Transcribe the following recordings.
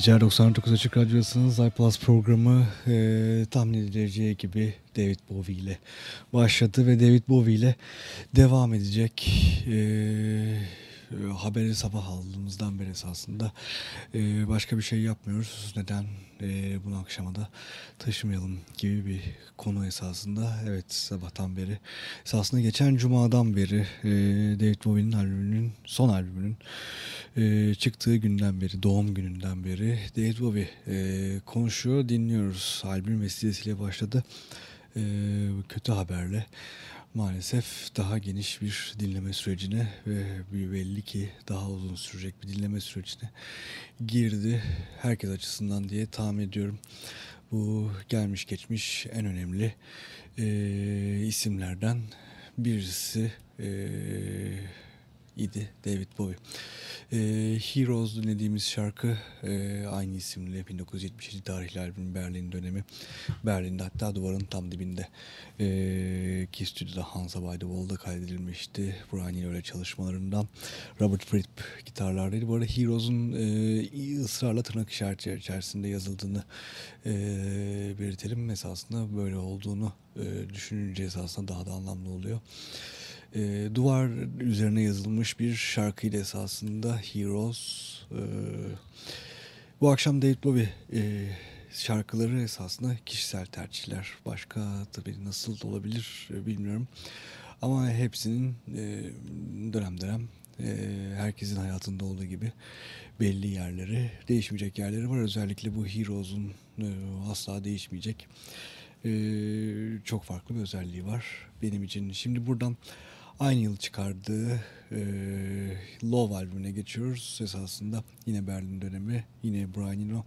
Geceler 99 Açık Radyosu'nun iPlus programı e, tahmin edileceği gibi David Bowie ile başladı ve David Bowie ile devam edecek. E, haberi sabah aldığımızdan beri esasında e, başka bir şey yapmıyoruz. Neden e, bunu akşama da taşımayalım gibi bir konu esasında. Evet sabahtan beri esasında geçen cumadan beri e, David Bowie'nin albümünün son albümünün e, çıktığı günden beri doğum gününden beri David Bowie e, konuşuyor dinliyoruz. Albüm vesilesiyle başladı. E, kötü haberle maalesef daha geniş bir dinleme sürecine ve belli ki daha uzun sürecek bir dinleme sürecine girdi. Herkes açısından diye tahmin ediyorum. Bu gelmiş geçmiş en önemli e, isimlerden birisi e, idi David Bowie. E, Heroes dinlediğimiz şarkı e, aynı isimli 1977 tarihli albüm Berlin dönemi. Berlin'de hatta duvarın tam dibinde e, ki stüdyoda Hansa by the Wall'da kaydedilmişti. Brian öyle çalışmalarından Robert Fripp gitarlardaydı. Bu arada Heroes'un e, ısrarla tırnak işareti içerisinde yazıldığını e, belirtelim. Esasında böyle olduğunu e, düşününce esasında daha da anlamlı oluyor e, duvar üzerine yazılmış bir şarkıydı esasında Heroes. E, bu akşam David Bowie e, şarkıları esasında kişisel tercihler. Başka tabii nasıl olabilir e, bilmiyorum. Ama hepsinin e, dönem dönem e, herkesin hayatında olduğu gibi belli yerleri, değişmeyecek yerleri var. Özellikle bu Heroes'un e, asla değişmeyecek e, çok farklı bir özelliği var benim için. Şimdi buradan Aynı yıl çıkardığı e, Love albümüne geçiyoruz. Esasında yine Berlin dönemi, yine Brian Eno.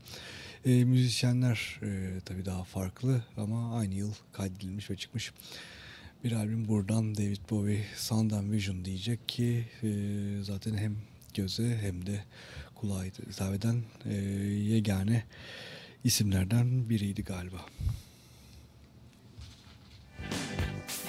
E, müzisyenler e, tabii daha farklı ama aynı yıl kaydedilmiş ve çıkmış bir albüm. Buradan David Bowie Sound and Vision diyecek ki e, zaten hem göze hem de kulağa hitap eden e, yegane isimlerden biriydi galiba. about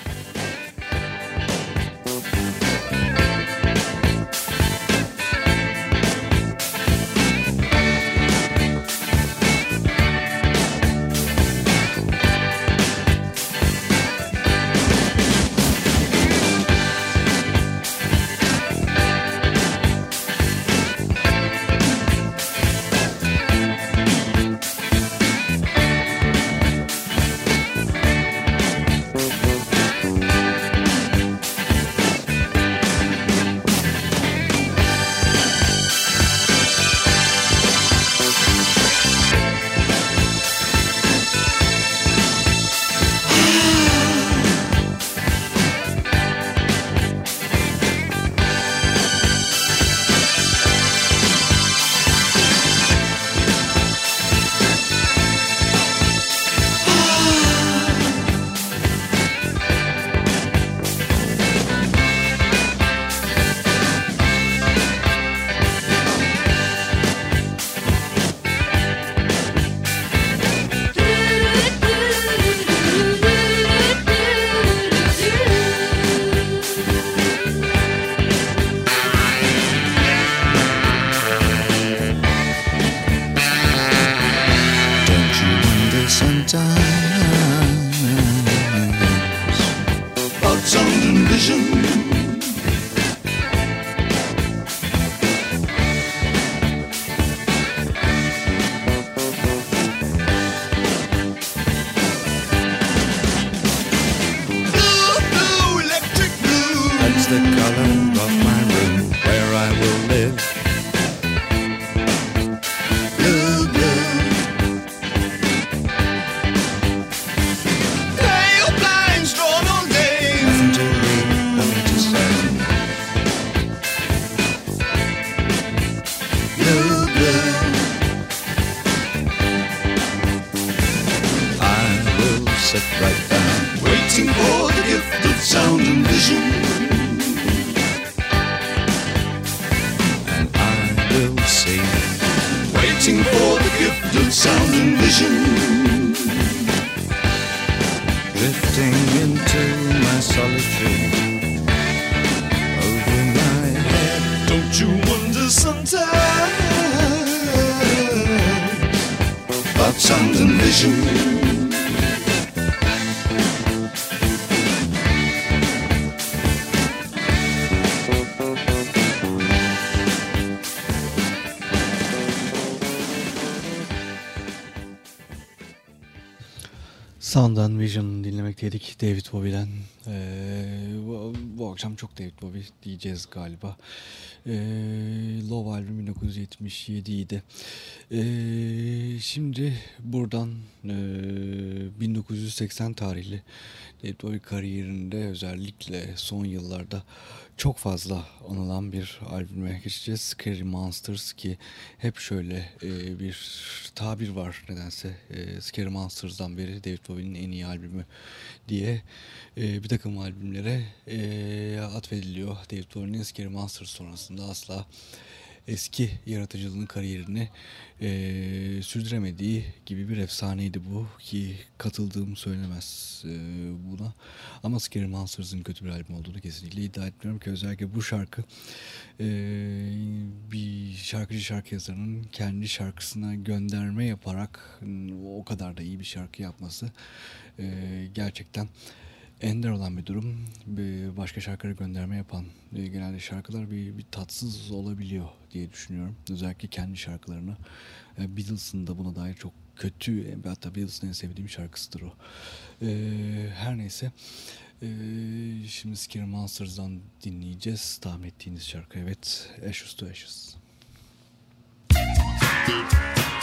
Sound and Vision dinlemekteydik David Bowie'den. Ee, bu, bu akşam çok David Bowie diyeceğiz galiba. Ee, Love albüm 1977 idi. Ee, şimdi buradan e, 1980 tarihli David Bowie kariyerinde özellikle son yıllarda çok fazla anılan bir albüme geçeceğiz. Scary Monsters ki hep şöyle e, bir tabir var nedense. E, Scary Monsters'dan beri David Bowie'nin en iyi albümü diye e, bir takım albümlere e, atfediliyor. David Bowie'nin Scary Monsters sonrasında asla eski yaratıcılığının kariyerini e, sürdüremediği gibi bir efsaneydi bu ki katıldığım söylemez e, buna. Ama Scary Monsters'ın kötü bir albüm olduğunu kesinlikle iddia etmiyorum ki özellikle bu şarkı e, bir şarkıcı şarkı yazarının kendi şarkısına gönderme yaparak o kadar da iyi bir şarkı yapması e, gerçekten ender olan bir durum. Bir başka şarkılara gönderme yapan e, genelde şarkılar bir, bir tatsız olabiliyor diye düşünüyorum. Özellikle kendi şarkılarını. E, Beatles'ın da buna dair çok kötü, e, hatta Beatles'ın en sevdiğim şarkısıdır o. Her neyse. Şimdi Scary Monsters'dan dinleyeceğiz. Tahmin ettiğiniz şarkı evet. Ashes to Ashes. Do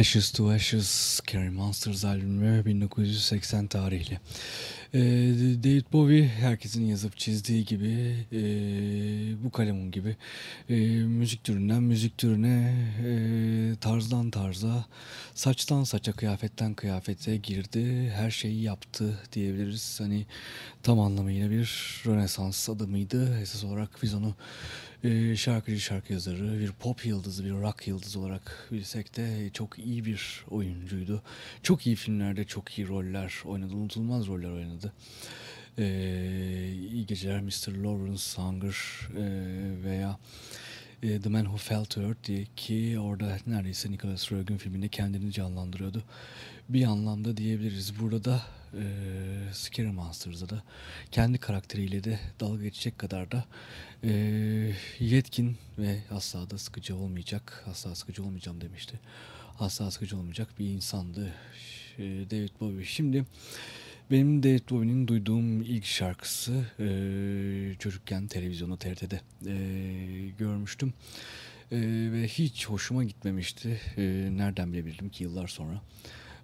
Ashes to Ashes Scary Monsters albümü 1980 tarihli. Ee, David Bowie herkesin yazıp çizdiği gibi e, bu kalemun gibi e, müzik türünden müzik türüne tarzdan tarza saçtan saça kıyafetten kıyafete girdi her şeyi yaptı diyebiliriz hani tam anlamıyla bir rönesans adımıydı esas olarak biz onu e, şarkıcı şarkı yazarı bir pop yıldızı bir rock yıldızı olarak bilsek de çok iyi bir oyuncuydu çok iyi filmlerde çok iyi roller oynadı unutulmaz roller oynadı ee, iyi geceler Mr. Lawrence Hunger e, veya e, The Man Who Fell to Earth diye ki orada neredeyse Nicholas Roeg'un filminde kendini canlandırıyordu. Bir anlamda diyebiliriz. Burada da e, Scary Monsters'da da kendi karakteriyle de dalga geçecek kadar da e, yetkin ve asla da sıkıcı olmayacak, asla sıkıcı olmayacağım demişti. Asla sıkıcı olmayacak bir insandı e, David Bowie. Şimdi benim David Bowie'nin duyduğum ilk şarkısı e, çocukken televizyonda TRT'de e, görmüştüm. E, ve hiç hoşuma gitmemişti. E, nereden bilebildim ki yıllar sonra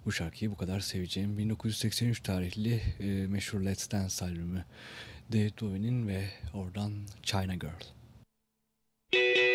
bu şarkıyı bu kadar seveceğim. 1983 tarihli e, meşhur Let's Dance albümü David Bowie'nin ve oradan China Girl. I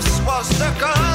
house was the gun.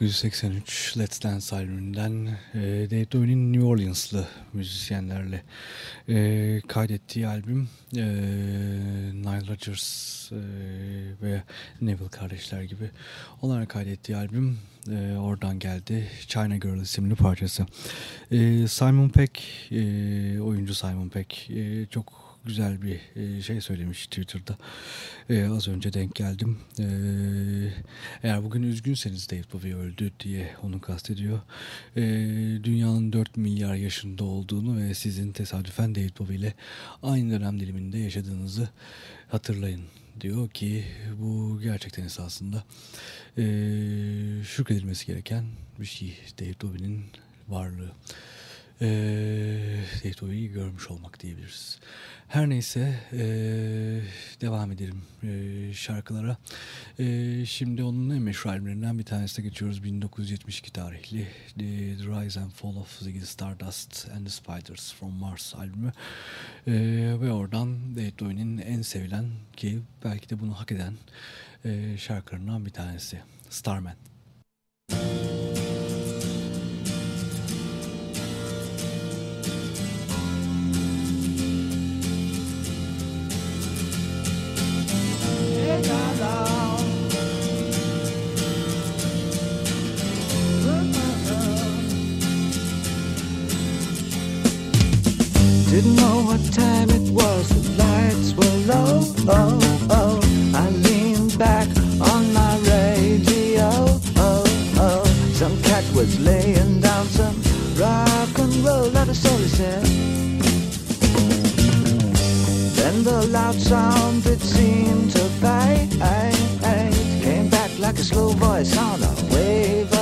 1983 Let's Dance albümünden e, David Bowie'nin New Orleans'lı müzisyenlerle e, kaydettiği albüm e, Nile Rodgers e, ve Neville kardeşler gibi onlara kaydettiği albüm e, oradan geldi China Girl isimli parçası. E, Simon Peck, e, oyuncu Simon Peck e, çok güzel bir e, şey söylemiş Twitter'da. Ee, az önce denk geldim. Ee, eğer bugün üzgünseniz David Bowie öldü diye onu kastediyor. Ee, dünyanın 4 milyar yaşında olduğunu ve sizin tesadüfen David Bowie ile aynı dönem diliminde yaşadığınızı hatırlayın diyor ki bu gerçekten esasında e, şükredilmesi gereken bir şey David Bowie'nin varlığı. E, görmüş olmak diyebiliriz. Her neyse e, devam edelim e, şarkılara. E, şimdi onun en meşhur albümlerinden bir tanesine geçiyoruz. 1972 tarihli The, Rise and Fall of Ziggy Stardust and the Spiders from Mars albümü. E, ve oradan Bowie'nin en sevilen ki belki de bunu hak eden e, şarkılarından bir tanesi. Starman. Müzik was laying down some rock and roll, is all he said. Then the loud sound that seemed to fade came back like a slow voice on a wave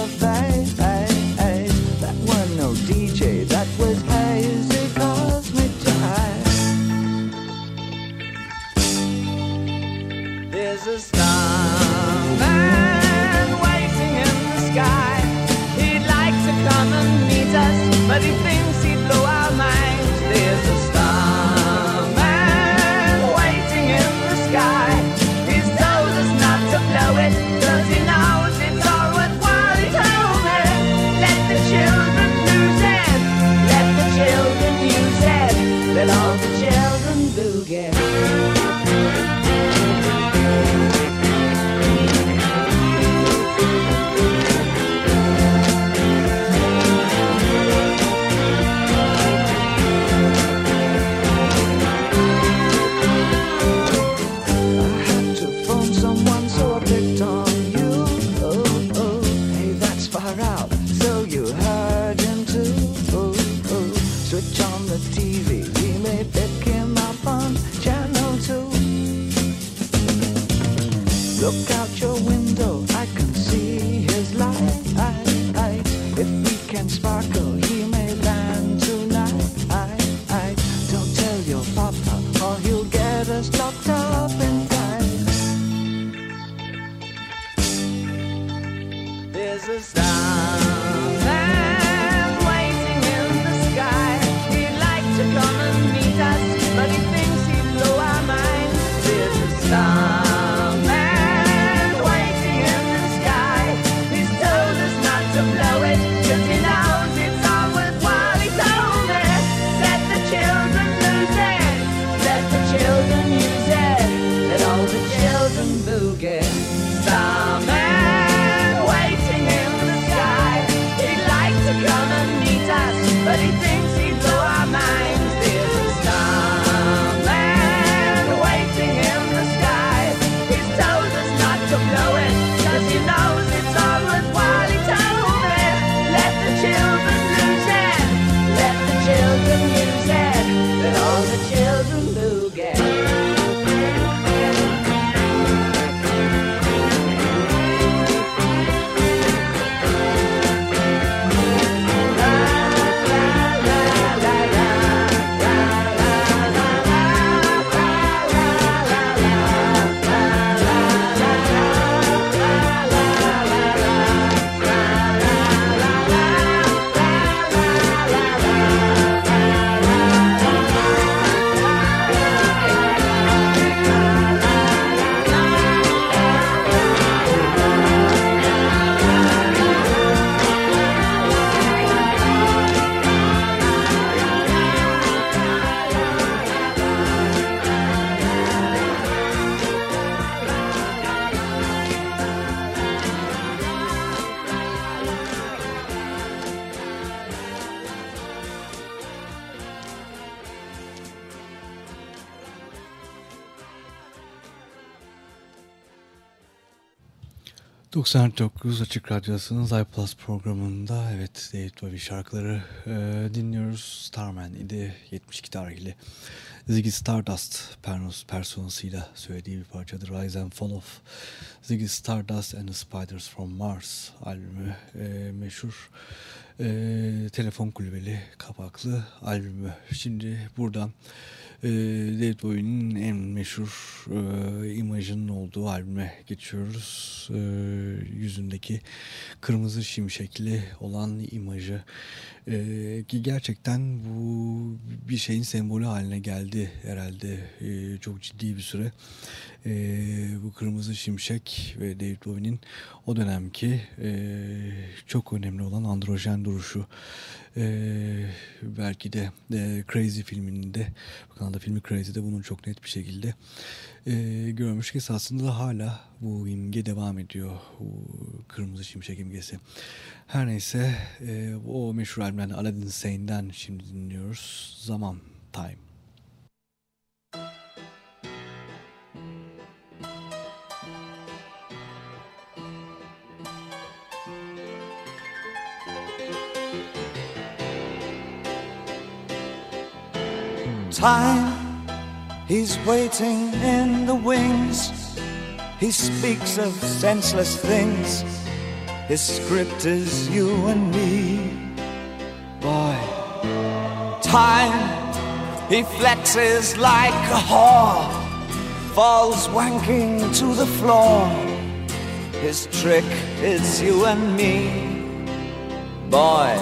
99 Açık Radyosu'nun iPlus programında evet David Bowie şarkıları e, dinliyoruz. Starman idi 72 tarihli. Ziggy Stardust pernos, personasıyla söylediği bir parçadır. Rise and Fall of Ziggy Stardust and the Spiders from Mars albümü e, meşhur e, telefon kulübeli kapaklı albümü. Şimdi buradan e, David Bowie'nin en meşhur e, imajının olduğu albüme geçiyoruz. E, yüzündeki kırmızı şimşekli olan imajı e, ki gerçekten bu bir şeyin sembolü haline geldi herhalde e, çok ciddi bir süre. E, bu kırmızı şimşek ve David Bowie'nin o dönemki e, çok önemli olan androjen duruşu. Ee, belki de e, Crazy filminde bu kanalda filmi Crazy'de bunun çok net bir şekilde e, görmüş ki aslında hala bu imge devam ediyor bu kırmızı şimşek imgesi her neyse e, o meşhur albümden Aladdin Sane'den şimdi dinliyoruz Zaman Time time. He's waiting in the wings. He speaks of senseless things. His script is you and me. Boy, time. He flexes like a whore, falls wanking to the floor. His trick is you and me. Boy,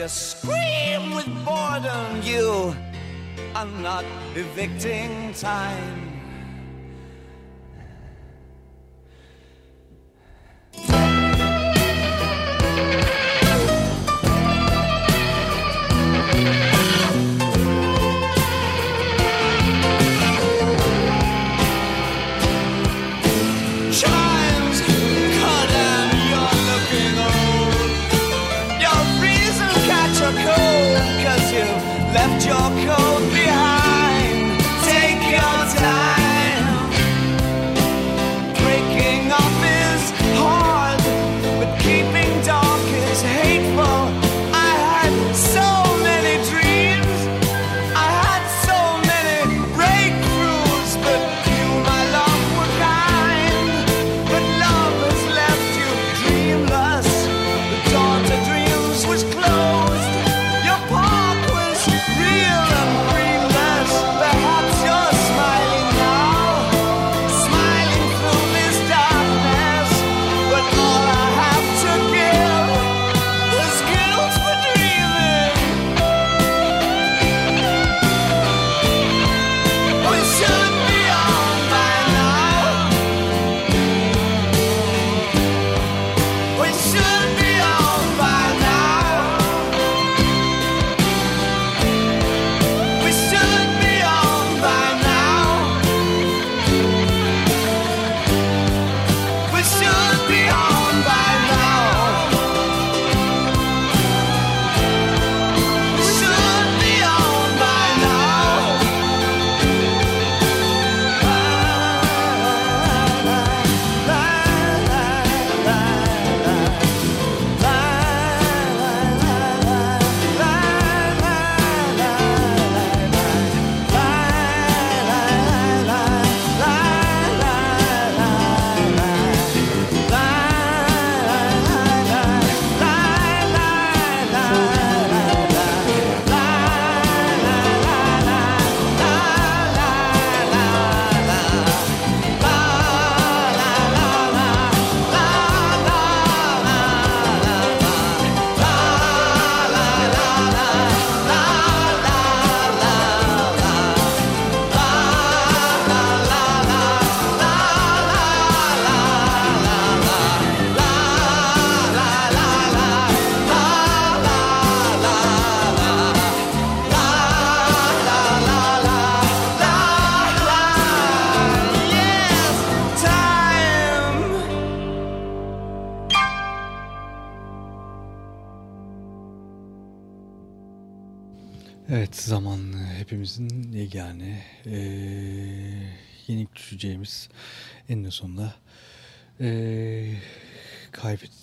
just scream with boredom. You are not evicting time.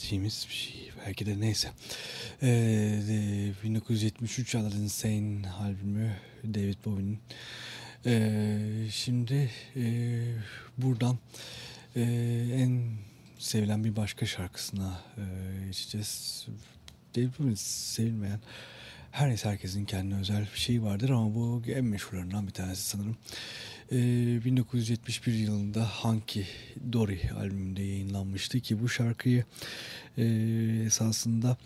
Kaybettiğimiz bir şey. Belki de neyse. E, de, 1973 Aladdin Insane albümü David Bowie'nin. E, şimdi e, buradan e, en sevilen bir başka şarkısına e, geçeceğiz. David Bowie'nin sevilmeyen her neyse herkesin kendine özel bir şeyi vardır ama bu en meşhurlarından bir tanesi sanırım. Ee, 1971 yılında Hunky Dory albümünde yayınlanmıştı ki bu şarkıyı e, esasında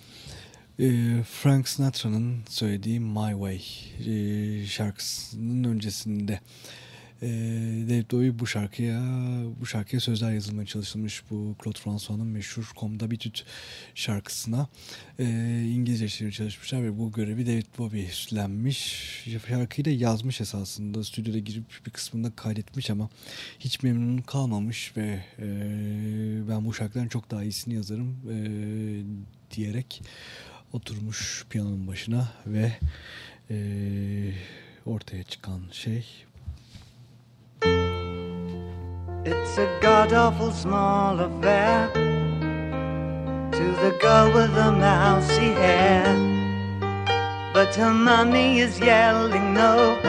e, Frank Sinatra'nın söylediği My Way e, şarkısının öncesinde e, David Bowie bu şarkıya bu şarkıya sözler yazılmaya çalışılmış bu Claude François'ın meşhur Komda Bitüt şarkısına e, İngilizce çalışmışlar ve bu görevi David Bowie üstlenmiş. Şarkıyı da yazmış esasında stüdyoda girip bir kısmında kaydetmiş ama hiç memnun kalmamış ve e, ben bu şarkıdan çok daha iyisini yazarım e, diyerek oturmuş piyanonun başına ve e, ortaya çıkan şey It's a god awful small affair to the girl with the mousy hair. But her mummy is yelling no,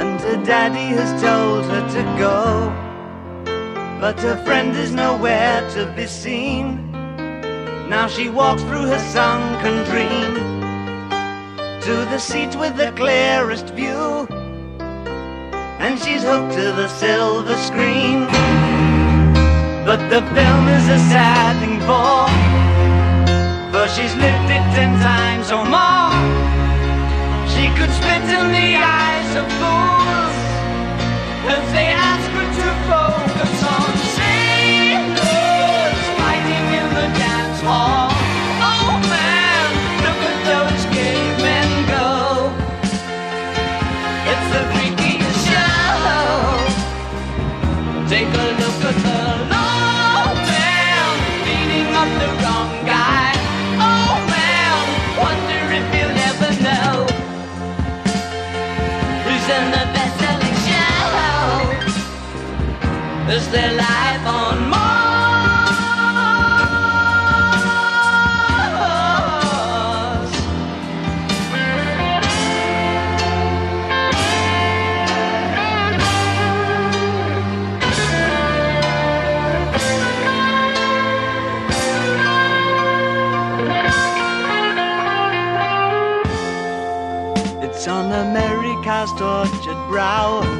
and her daddy has told her to go. But her friend is nowhere to be seen. Now she walks through her sunken dream to the seat with the clearest view and she's hooked to the silver screen. But the film is a sad thing for, for she's lived it ten times or more. She could spit in the eyes of fools if they ask Is their life on Mars? It's on America's tortured brow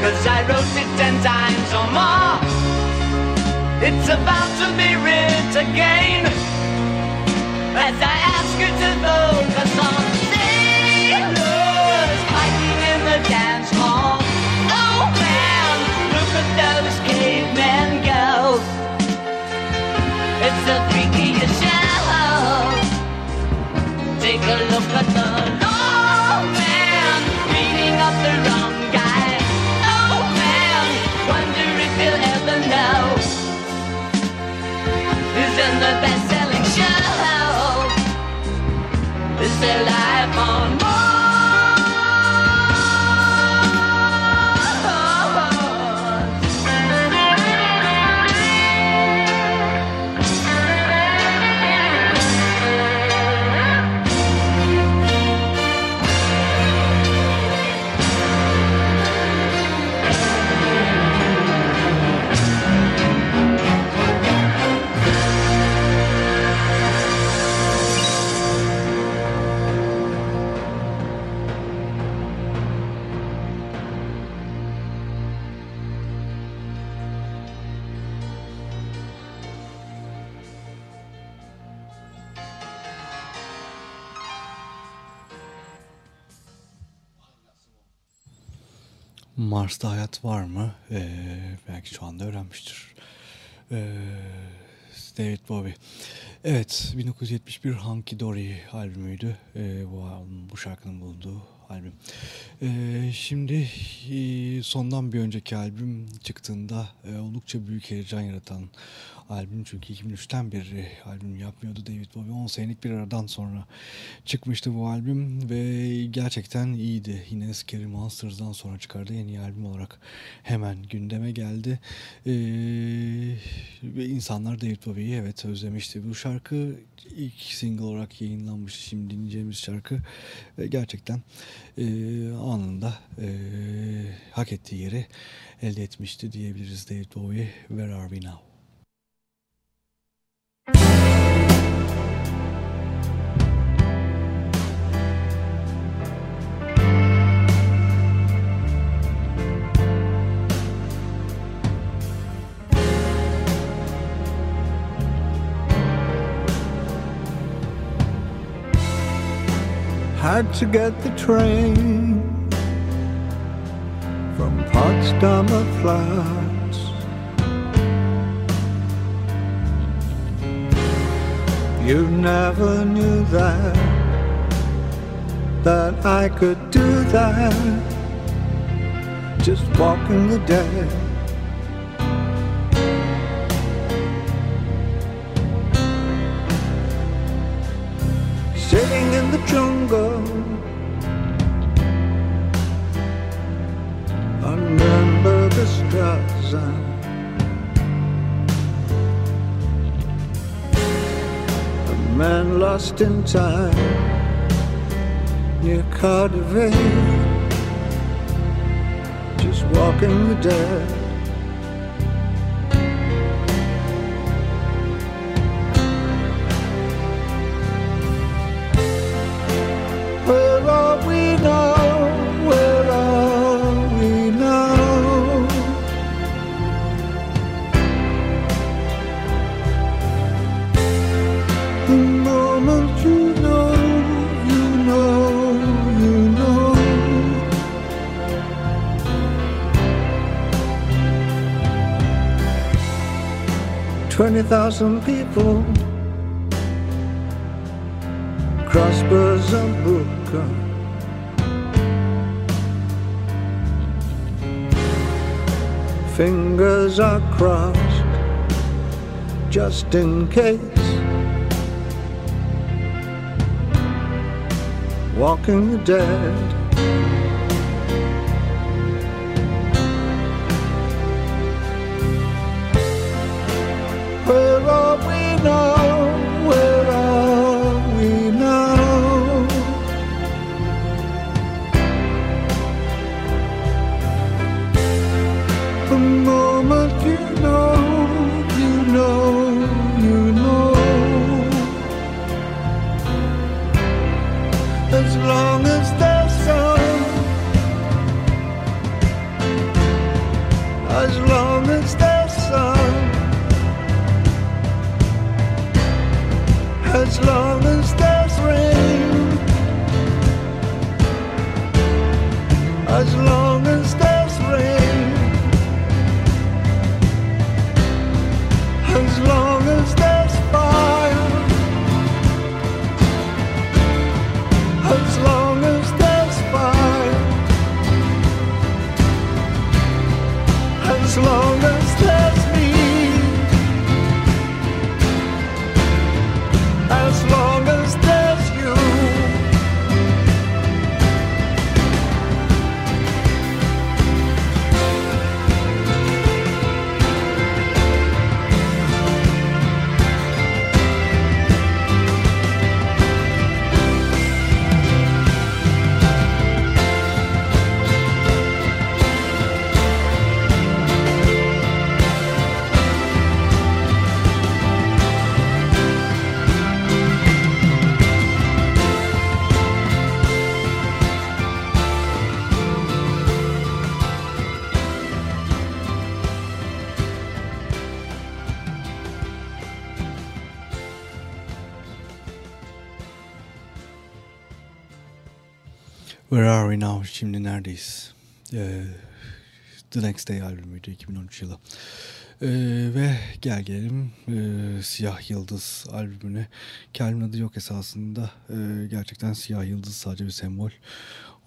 cause I wrote it ten times or more. It's about to be writ again, as I ask you to focus on sailors fighting in the dance hall. Oh man, look at those cavemen go. It's the freakiest show. Take a look at the Mars'ta hayat var mı? Ee, belki şu anda öğrenmiştir. Ee, David Bowie. Evet, 1971 Hunky Dory albümüydü. Ee, bu, bu şarkının bulunduğu albüm. Ee, şimdi e, sondan bir önceki albüm çıktığında e, oldukça büyük heyecan yaratan albüm. Çünkü 2003'ten beri albüm yapmıyordu David Bowie. 10 senelik bir aradan sonra çıkmıştı bu albüm ve gerçekten iyiydi. Yine Scary Monsters'dan sonra çıkardığı en iyi albüm olarak hemen gündeme geldi. Ee, ve insanlar David Bowie'yi evet özlemişti. Bu şarkı ilk single olarak yayınlanmış. Şimdi dinleyeceğimiz şarkı ve gerçekten e, anında e, hak ettiği yeri elde etmişti diyebiliriz David Bowie. Where are we now? Had to get the train from Potsdamer Platz. You never knew that, that I could do that, just walking the dead. Sitting in the jungle A man lost in time Near Cardiff. Just walking the dead thousand people of Buka. Fingers are crossed just in case. Walking the dead. Where are we Where are we now? Şimdi neredeyiz? E, The Next Day albümüydü 2013 yılı. Ee, ve gel gelelim e, Siyah Yıldız albümüne. Kelimenin adı yok esasında. E, gerçekten Siyah Yıldız sadece bir sembol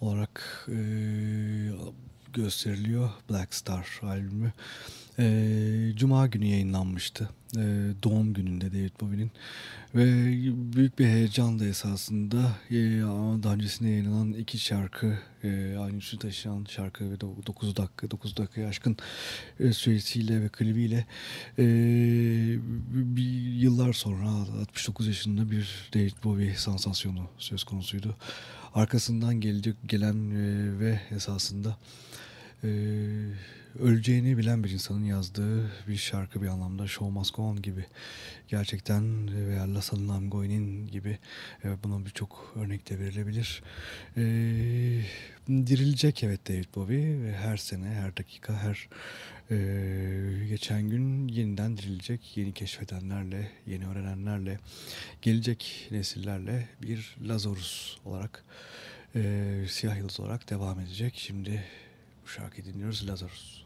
olarak e, gösteriliyor. Black Star albümü. E, Cuma günü yayınlanmıştı. E, doğum gününde David Bowie'nin. Ve büyük bir heyecanla esasında e, daha öncesinde yayınlanan iki şarkı e, aynı ismi taşıyan şarkı ve 9 dakika 9 dakika aşkın e, süresiyle ve klibiyle bir yıllar sonra 69 yaşında bir David Bowie sansasyonu söz konusuydu. Arkasından gelecek gelen ve esasında e, öleceğini bilen bir insanın yazdığı bir şarkı bir anlamda Show Must Go On gibi gerçekten veya La Salle Goy'nin gibi evet, buna birçok örnek de verilebilir. E, dirilecek evet David Bowie her sene, her dakika, her e, geçen gün yeniden dirilecek yeni keşfedenlerle, yeni öğrenenlerle, gelecek nesillerle bir Lazarus olarak e, siyah yıldız olarak devam edecek. Şimdi bu şarkıyı dinliyoruz Lazarus.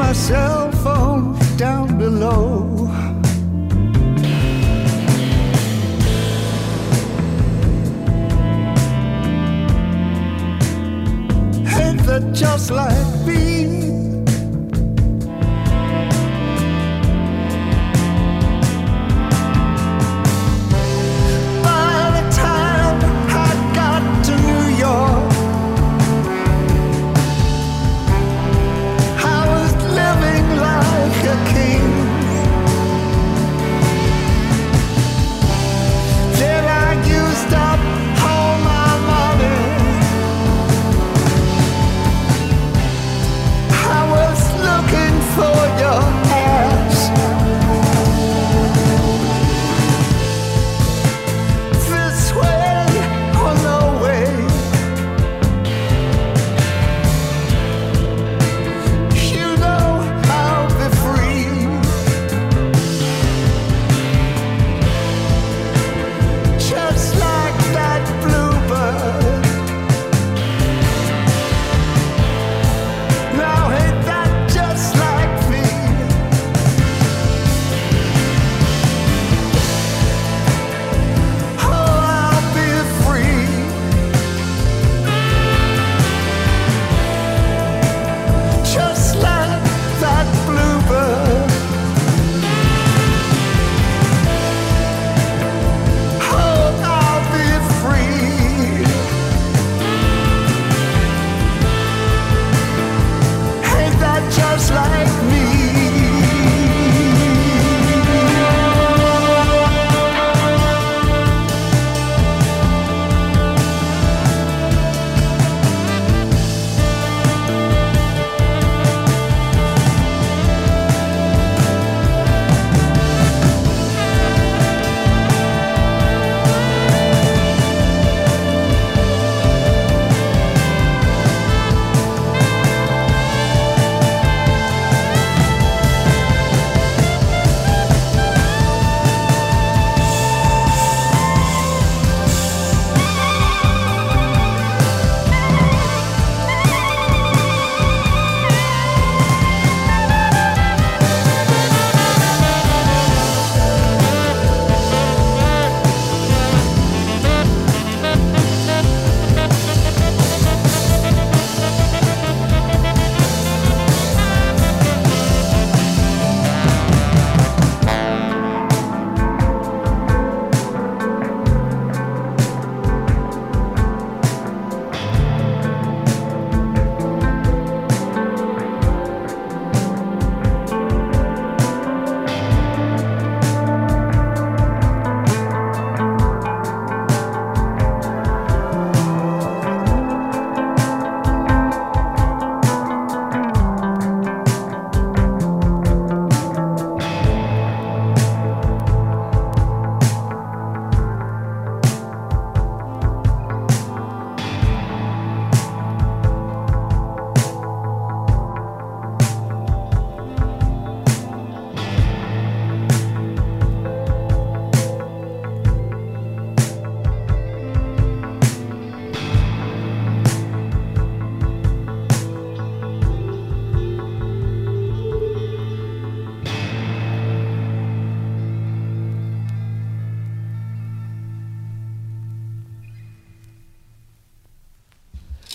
my cell phone down below. Ain't that just like being?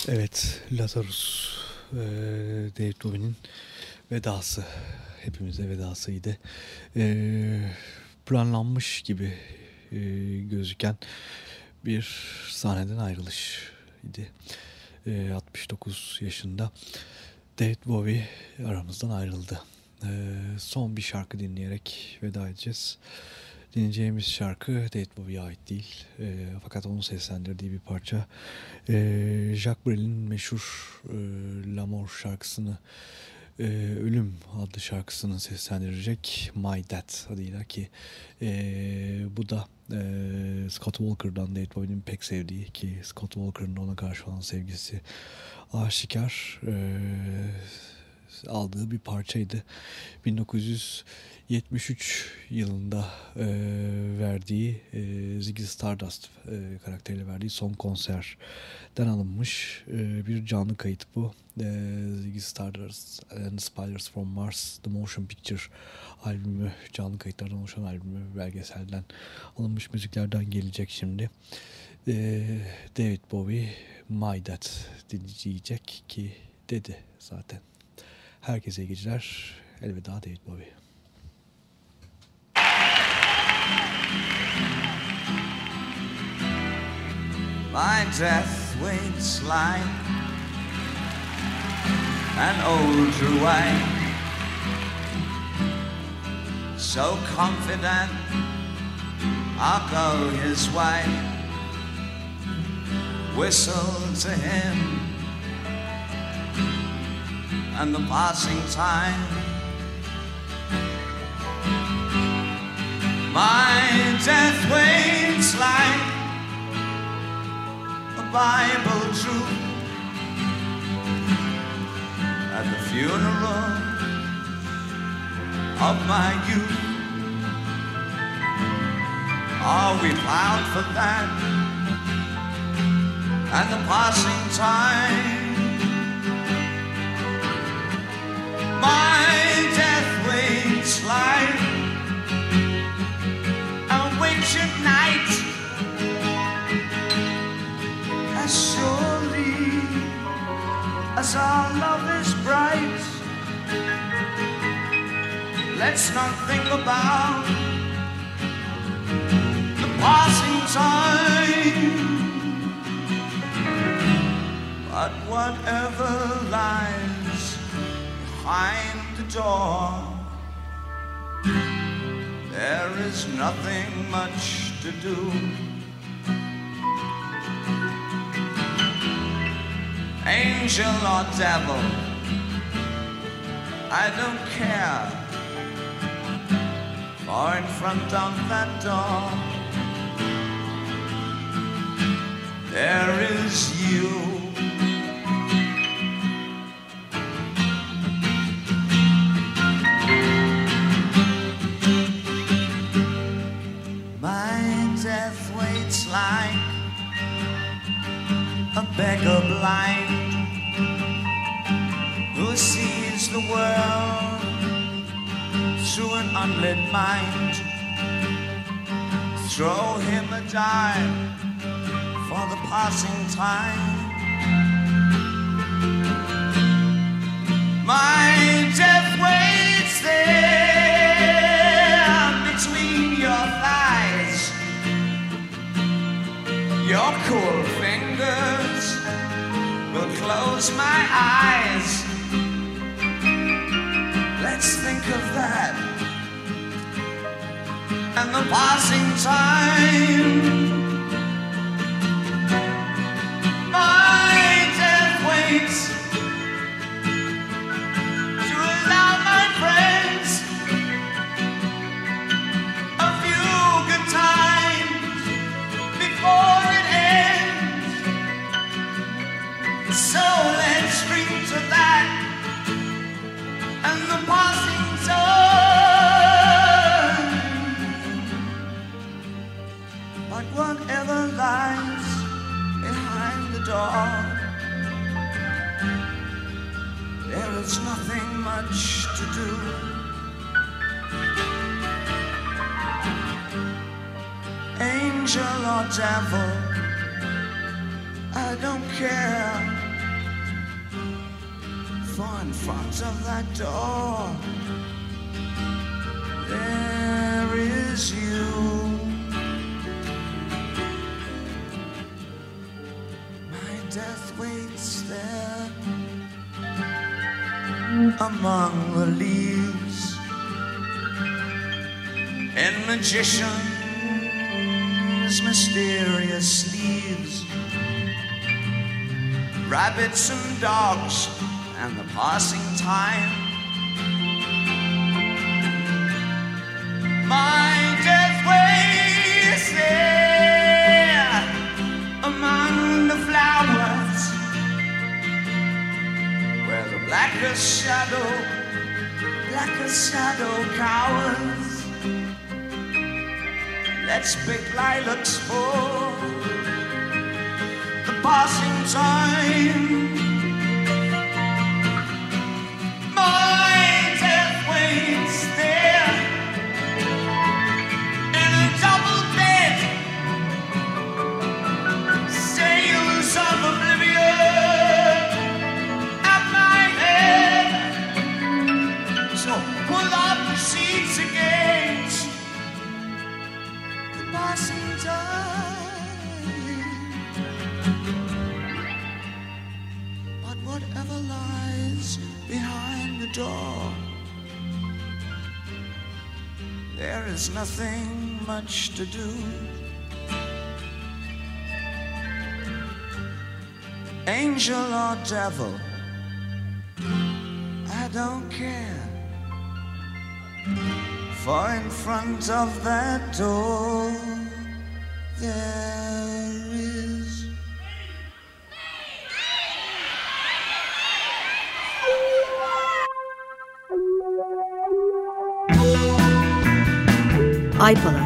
Evet, Lazarus, e, David Bowie'nin vedası, hepimize vedasıydı. E, planlanmış gibi e, gözüken bir sahneden ayrılış idi. E, 69 yaşında David Bowie aramızdan ayrıldı. E, son bir şarkı dinleyerek veda edeceğiz. Dinleyeceğimiz şarkı David Bowie'ye ait değil. E, fakat onun seslendirdiği bir parça. E, Jacques Brel'in meşhur e, L'Amour şarkısını e, Ölüm adlı şarkısını seslendirecek My Dad adıyla ki e, bu da e, Scott Walker'dan David Bowie'nin pek sevdiği ki Scott Walker'ın ona karşı olan sevgisi aşikar e, aldığı bir parçaydı. 1973 yılında e, verdiği e, Ziggy Stardust e, karakteriyle verdiği son konserden alınmış e, bir canlı kayıt bu. E, Ziggy Stardust and Spiders from Mars The Motion Picture albümü canlı kayıtlardan oluşan albümü belgeselden alınmış müziklerden gelecek şimdi. E, David Bowie My Dad dinleyecek ki dedi zaten. Herkese iyi geceler. Elveda David Bowie. My death waits like an older wine, so confident I'll go his way. Whistle to him and the passing time. My death waits like a Bible truth at the funeral of my youth. Are we proud for that? And the passing time. My As surely as our love is bright, let's not think about the passing time. But whatever lies behind the door, there is nothing much to do. Angel or devil, I don't care. For in front of that door, there is you. A beggar blind who sees the world through an unlit mind. Throw him a dime for the passing time. Of that and the passing time. Whatever lies behind the door, there is nothing much to do. Angel or devil, I don't care. For in front of that door, there is you. Among the leaves. And magicians, mysterious sleeves, rabbits and dogs, and the passing time. Shadow cowers. Let's pick lilacs for the passing time. Much to do. Angel or devil, I don't care. For in front of that door, there is. Palas